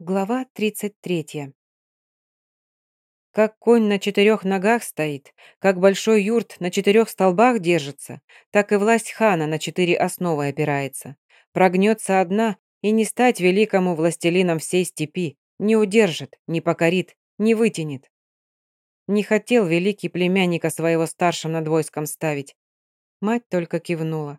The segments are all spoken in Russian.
Глава 33. Как конь на четырех ногах стоит, как большой юрт на четырех столбах держится, так и власть хана на четыре основы опирается. Прогнется одна, и не стать великому властелином всей степи, не удержит, не покорит, не вытянет. Не хотел великий племянника своего старшим над войском ставить. Мать только кивнула.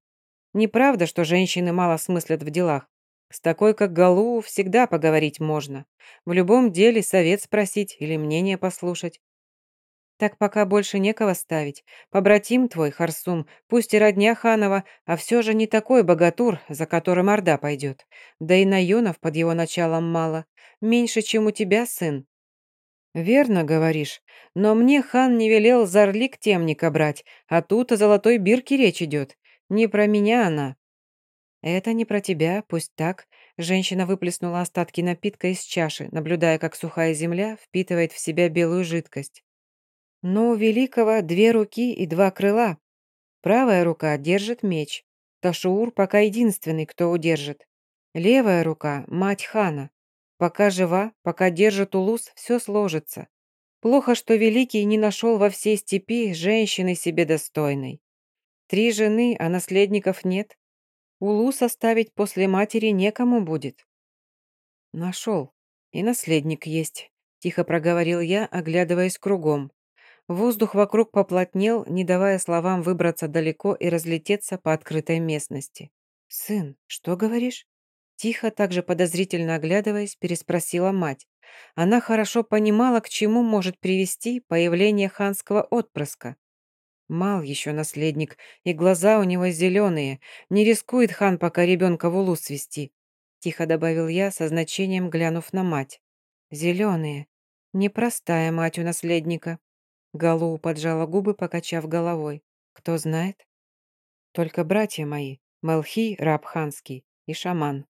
Неправда, что женщины мало смыслят в делах. С такой, как Галу, всегда поговорить можно. В любом деле совет спросить или мнение послушать. Так пока больше некого ставить. Побратим твой, Харсум, пусть и родня Ханова, а все же не такой богатур, за которым Орда пойдет. Да и наёнов под его началом мало. Меньше, чем у тебя, сын. Верно говоришь, но мне хан не велел зарлик темника брать, а тут о золотой бирке речь идет. Не про меня она, «Это не про тебя, пусть так». Женщина выплеснула остатки напитка из чаши, наблюдая, как сухая земля впитывает в себя белую жидкость. «Но у Великого две руки и два крыла. Правая рука держит меч. Ташуур пока единственный, кто удержит. Левая рука — мать хана. Пока жива, пока держит улус, все сложится. Плохо, что Великий не нашел во всей степи женщины себе достойной. Три жены, а наследников нет. Улу составить после матери некому будет». «Нашел. И наследник есть», — тихо проговорил я, оглядываясь кругом. Воздух вокруг поплотнел, не давая словам выбраться далеко и разлететься по открытой местности. «Сын, что говоришь?» Тихо, также подозрительно оглядываясь, переспросила мать. Она хорошо понимала, к чему может привести появление ханского отпрыска. Мал еще наследник, и глаза у него зеленые. Не рискует хан пока ребенка в улу свести. Тихо добавил я, со значением глянув на мать. Зеленые. Непростая мать у наследника. Галу поджала губы, покачав головой. Кто знает? Только братья мои, Малхи, раб ханский, и шаман.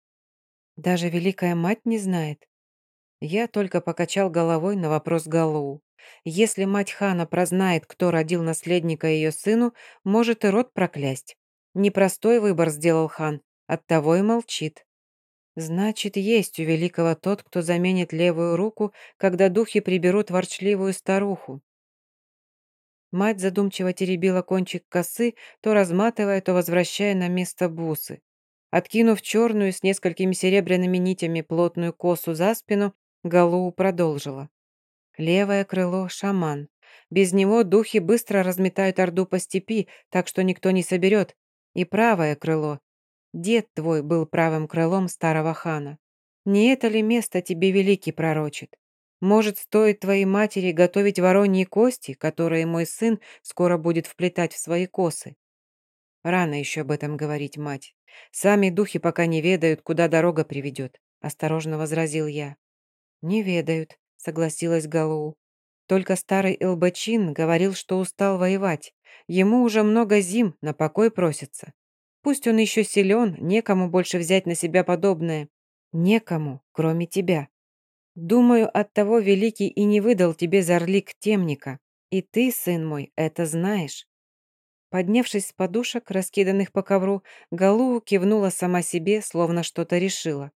Даже великая мать не знает. Я только покачал головой на вопрос Галу. Если мать хана прознает, кто родил наследника ее сыну, может и род проклясть. Непростой выбор сделал хан, оттого и молчит. Значит, есть у великого тот, кто заменит левую руку, когда духи приберут ворчливую старуху. Мать задумчиво теребила кончик косы, то разматывая, то возвращая на место бусы. Откинув черную с несколькими серебряными нитями плотную косу за спину, Галу продолжила. Левое крыло — шаман. Без него духи быстро разметают орду по степи, так что никто не соберет. И правое крыло. Дед твой был правым крылом старого хана. Не это ли место тебе великий пророчит? Может, стоит твоей матери готовить вороньи кости, которые мой сын скоро будет вплетать в свои косы? Рано еще об этом говорить, мать. Сами духи пока не ведают, куда дорога приведет, осторожно возразил я. Не ведают, согласилась Галу. Только старый Элбачин говорил, что устал воевать. Ему уже много зим, на покой просится. Пусть он еще силен, некому больше взять на себя подобное. Некому, кроме тебя. Думаю, оттого Великий и не выдал тебе зарлик темника. И ты, сын мой, это знаешь. Поднявшись с подушек, раскиданных по ковру, Галу кивнула сама себе, словно что-то решила.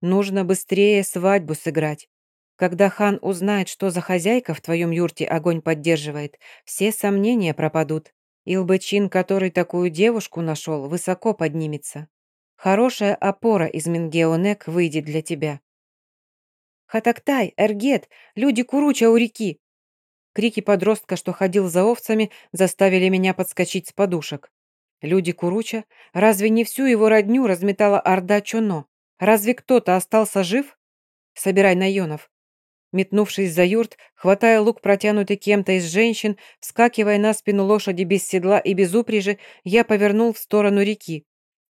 «Нужно быстрее свадьбу сыграть. Когда хан узнает, что за хозяйка в твоем юрте огонь поддерживает, все сомнения пропадут. Илбычин, который такую девушку нашел, высоко поднимется. Хорошая опора из Мингеонек выйдет для тебя. «Хатактай! Эргет! Люди Куруча у реки!» Крики подростка, что ходил за овцами, заставили меня подскочить с подушек. Люди Куруча? Разве не всю его родню разметала орда Чоно? Разве кто-то остался жив? Собирай наёнов. Метнувшись за юрт, хватая лук, протянутый кем-то из женщин, вскакивая на спину лошади без седла и без упряжи, я повернул в сторону реки.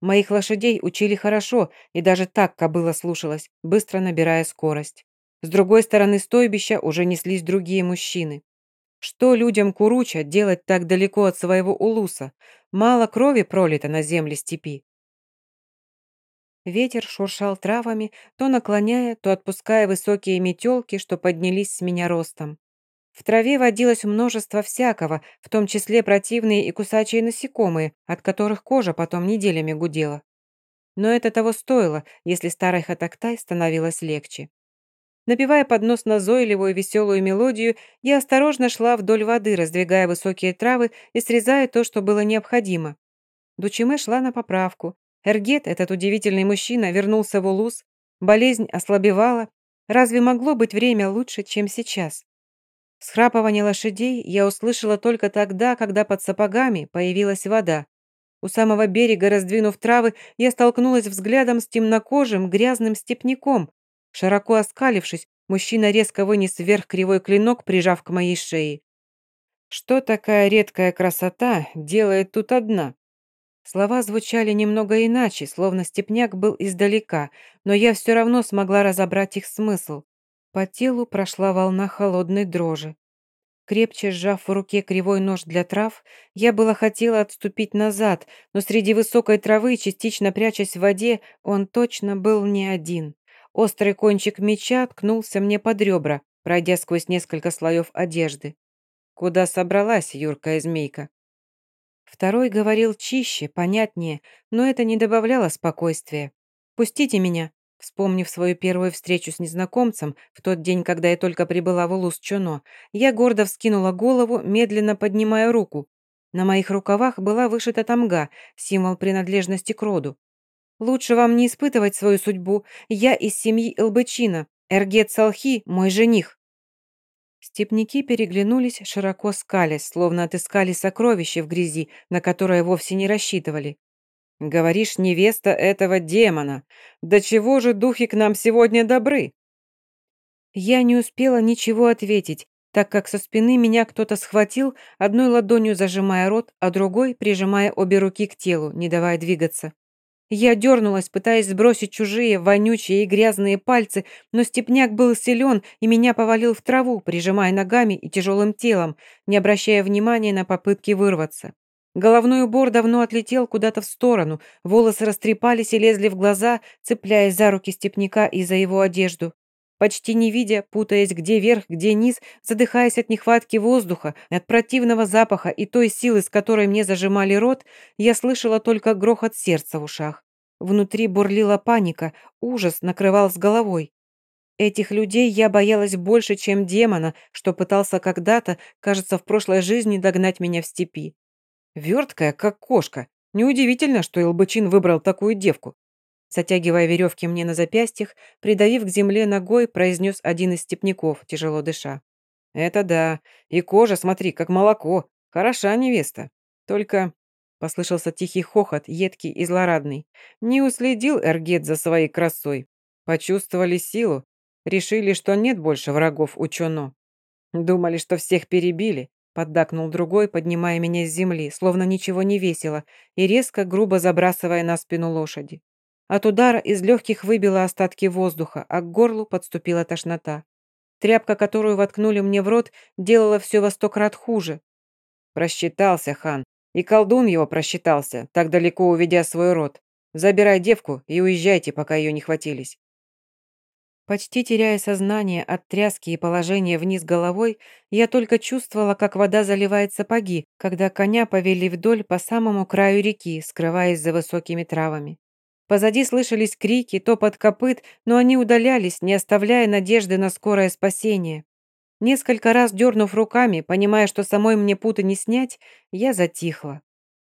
Моих лошадей учили хорошо, и даже так кобыла слушалась, быстро набирая скорость. С другой стороны стойбища уже неслись другие мужчины. Что людям Куруча делать так далеко от своего улуса? Мало крови пролито на земле степи. Ветер шуршал травами, то наклоняя, то отпуская высокие метелки, что поднялись с меня ростом. В траве водилось множество всякого, в том числе противные и кусачие насекомые, от которых кожа потом неделями гудела. Но это того стоило, если старой Хатактай становилось легче. Напевая под нос назойливую веселую мелодию, я осторожно шла вдоль воды, раздвигая высокие травы и срезая то, что было необходимо. Дучиме шла на поправку. Эргет, этот удивительный мужчина, вернулся в Улус. Болезнь ослабевала. Разве могло быть время лучше, чем сейчас? Схрапывание лошадей я услышала только тогда, когда под сапогами появилась вода. У самого берега, раздвинув травы, я столкнулась взглядом с темнокожим, грязным степняком, Широко оскалившись, мужчина резко вынес вверх кривой клинок, прижав к моей шее. «Что такая редкая красота делает тут одна?» Слова звучали немного иначе, словно степняк был издалека, но я все равно смогла разобрать их смысл. По телу прошла волна холодной дрожи. Крепче сжав в руке кривой нож для трав, я было хотела отступить назад, но среди высокой травы, частично прячась в воде, он точно был не один. Острый кончик меча ткнулся мне под ребра, пройдя сквозь несколько слоев одежды. «Куда собралась, юркая змейка?» Второй говорил чище, понятнее, но это не добавляло спокойствия. «Пустите меня», Вспомнив свою первую встречу с незнакомцем, в тот день, когда я только прибыла в Улус-Чоно, я гордо вскинула голову, медленно поднимая руку. На моих рукавах была вышита тамга, символ принадлежности к роду. Лучше вам не испытывать свою судьбу. Я из семьи Элбычина. Эргет Салхи – мой жених». Степники переглянулись, широко скалясь, словно отыскали сокровище в грязи, на которое вовсе не рассчитывали. «Говоришь, невеста этого демона. Да чего же духи к нам сегодня добры?» Я не успела ничего ответить, так как со спины меня кто-то схватил, одной ладонью зажимая рот, а другой прижимая обе руки к телу, не давая двигаться. Я дернулась, пытаясь сбросить чужие, вонючие и грязные пальцы, но степняк был силен и меня повалил в траву, прижимая ногами и тяжелым телом, не обращая внимания на попытки вырваться. Головной убор давно отлетел куда-то в сторону, волосы растрепались и лезли в глаза, цепляясь за руки степняка и за его одежду. Почти не видя, путаясь где верх, где низ, задыхаясь от нехватки воздуха, от противного запаха и той силы, с которой мне зажимали рот, я слышала только грохот сердца в ушах. Внутри бурлила паника, ужас накрывал с головой. Этих людей я боялась больше, чем демона, что пытался когда-то, кажется, в прошлой жизни догнать меня в степи. Верткая, как кошка. Неудивительно, что Илбычин выбрал такую девку. Затягивая веревки мне на запястьях, придавив к земле ногой, произнес один из степняков, тяжело дыша. «Это да. И кожа, смотри, как молоко. Хороша невеста. Только Послышался тихий хохот, едкий и злорадный. Не уследил Эргет за своей красой. Почувствовали силу. Решили, что нет больше врагов учено. Думали, что всех перебили. Поддакнул другой, поднимая меня с земли, словно ничего не весело, и резко, грубо забрасывая на спину лошади. От удара из легких выбило остатки воздуха, а к горлу подступила тошнота. Тряпка, которую воткнули мне в рот, делала все во сто крат хуже. Просчитался хан. И колдун его просчитался, так далеко уведя свой род. Забирай девку и уезжайте, пока ее не хватились. Почти теряя сознание от тряски и положения вниз головой, я только чувствовала, как вода заливает сапоги, когда коня повели вдоль по самому краю реки, скрываясь за высокими травами. Позади слышались крики, топот копыт, но они удалялись, не оставляя надежды на скорое спасение. Несколько раз дернув руками, понимая, что самой мне путы не снять, я затихла.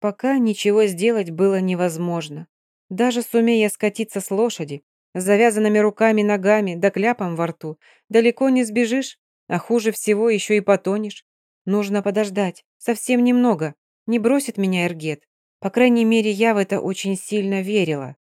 Пока ничего сделать было невозможно. Даже сумея скатиться с лошади, с завязанными руками, ногами, да кляпом во рту, далеко не сбежишь, а хуже всего еще и потонешь. Нужно подождать, совсем немного. Не бросит меня Эргет. По крайней мере, я в это очень сильно верила.